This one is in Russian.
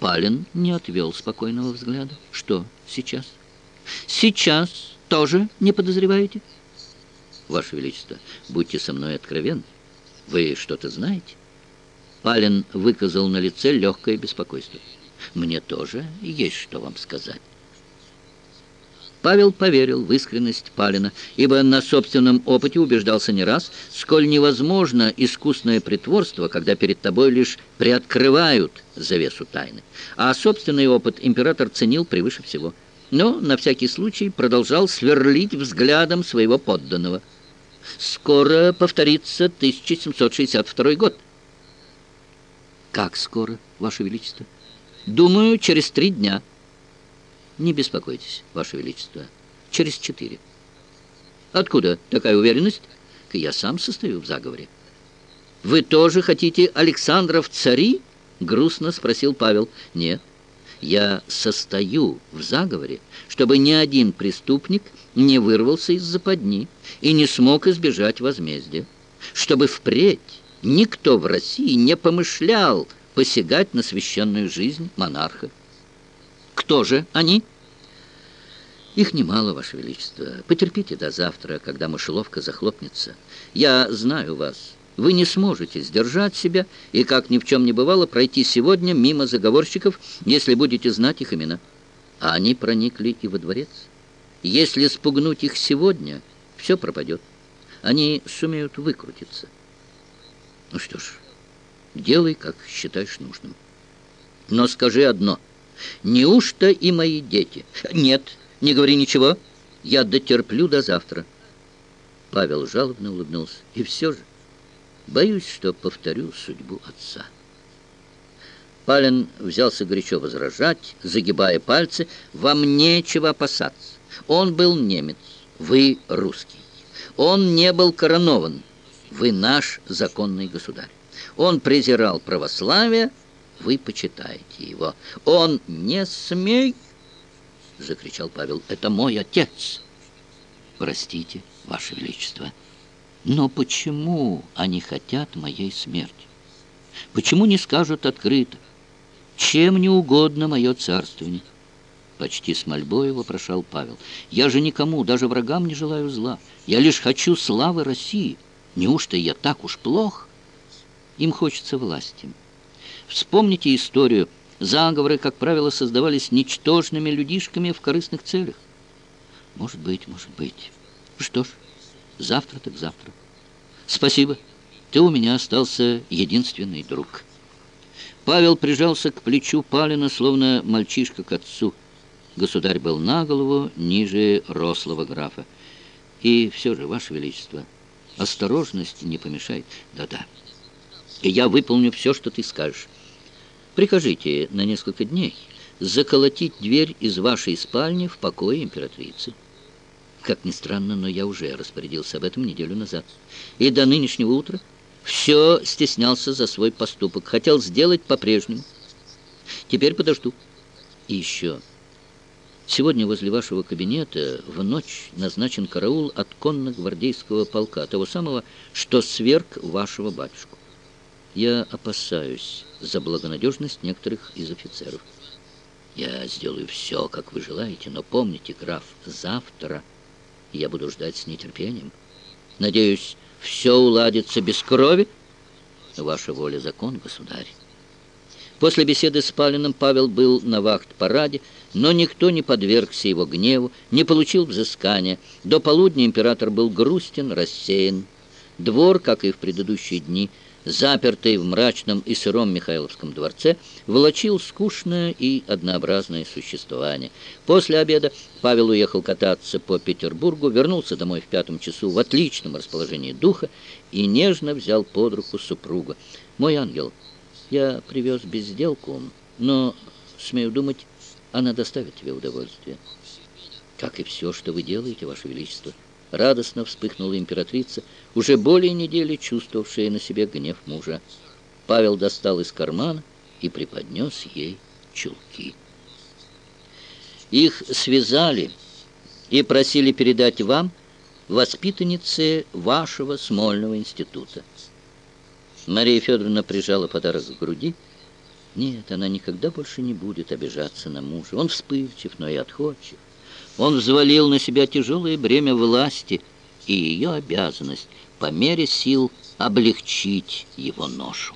Палин не отвел спокойного взгляда. Что сейчас? Сейчас тоже не подозреваете? Ваше Величество, будьте со мной откровенны. Вы что-то знаете? Палин выказал на лице легкое беспокойство. Мне тоже есть что вам сказать. Павел поверил в искренность Палина, ибо на собственном опыте убеждался не раз, сколь невозможно искусное притворство, когда перед тобой лишь приоткрывают завесу тайны. А собственный опыт император ценил превыше всего. Но на всякий случай продолжал сверлить взглядом своего подданного. «Скоро повторится 1762 год». «Как скоро, Ваше Величество?» «Думаю, через три дня». Не беспокойтесь, Ваше Величество. Через четыре. Откуда такая уверенность? Я сам состою в заговоре. Вы тоже хотите Александра в цари? Грустно спросил Павел. Нет. Я состою в заговоре, чтобы ни один преступник не вырвался из западни и не смог избежать возмездия, чтобы впредь никто в России не помышлял посягать на священную жизнь монарха. Кто же они? Их немало, Ваше Величество. Потерпите до завтра, когда мышеловка захлопнется. Я знаю вас. Вы не сможете сдержать себя и, как ни в чем не бывало, пройти сегодня мимо заговорщиков, если будете знать их имена. А они проникли и во дворец. Если спугнуть их сегодня, все пропадет. Они сумеют выкрутиться. Ну что ж, делай, как считаешь нужным. Но скажи одно — Неужто и мои дети? Нет, не говори ничего. Я дотерплю до завтра. Павел жалобно улыбнулся. И все же, боюсь, что повторю судьбу отца. Палин взялся горячо возражать, загибая пальцы. «Вам нечего опасаться. Он был немец, вы русский. Он не был коронован, вы наш законный государь. Он презирал православие, вы почитаете его. Он не смей, закричал Павел, это мой отец. Простите, Ваше Величество, но почему они хотят моей смерти? Почему не скажут открыто? Чем не угодно мое царствование? Почти с мольбой вопрошал Павел. «Я же никому, даже врагам не желаю зла. Я лишь хочу славы России. Неужто я так уж плох?» Им хочется власти. Вспомните историю. Заговоры, как правило, создавались ничтожными людишками в корыстных целях. Может быть, может быть. Что ж, завтра так завтра. Спасибо. Ты у меня остался единственный друг. Павел прижался к плечу Палина, словно мальчишка к отцу. Государь был на голову ниже рослого графа. И все же, Ваше Величество, осторожность не помешает. Да-да. Я выполню все, что ты скажешь. Прикажите на несколько дней заколотить дверь из вашей спальни в покое императрицы. Как ни странно, но я уже распорядился об этом неделю назад. И до нынешнего утра все стеснялся за свой поступок. Хотел сделать по-прежнему. Теперь подожду. И еще. Сегодня возле вашего кабинета в ночь назначен караул от конно-гвардейского полка, того самого, что сверг вашего батюшку. Я опасаюсь за благонадежность некоторых из офицеров. Я сделаю все, как вы желаете, но помните, граф, завтра я буду ждать с нетерпением. Надеюсь, все уладится без крови. Ваша воля закон, государь. После беседы с Палиным Павел был на вахт-параде, но никто не подвергся его гневу, не получил взыскания. До полудня император был грустен, рассеян. Двор, как и в предыдущие дни, запертый в мрачном и сыром Михайловском дворце, волочил скучное и однообразное существование. После обеда Павел уехал кататься по Петербургу, вернулся домой в пятом часу в отличном расположении духа и нежно взял под руку супруга. «Мой ангел, я привез безделку, но, смею думать, она доставит тебе удовольствие». «Как и все, что вы делаете, Ваше Величество». Радостно вспыхнула императрица, уже более недели чувствовавшая на себе гнев мужа. Павел достал из кармана и преподнес ей чулки. Их связали и просили передать вам воспитаннице вашего Смольного института. Мария Федоровна прижала подарок к груди. Нет, она никогда больше не будет обижаться на мужа. Он вспыльчив, но и отходчив. Он взвалил на себя тяжелое бремя власти, и ее обязанность по мере сил облегчить его ношу.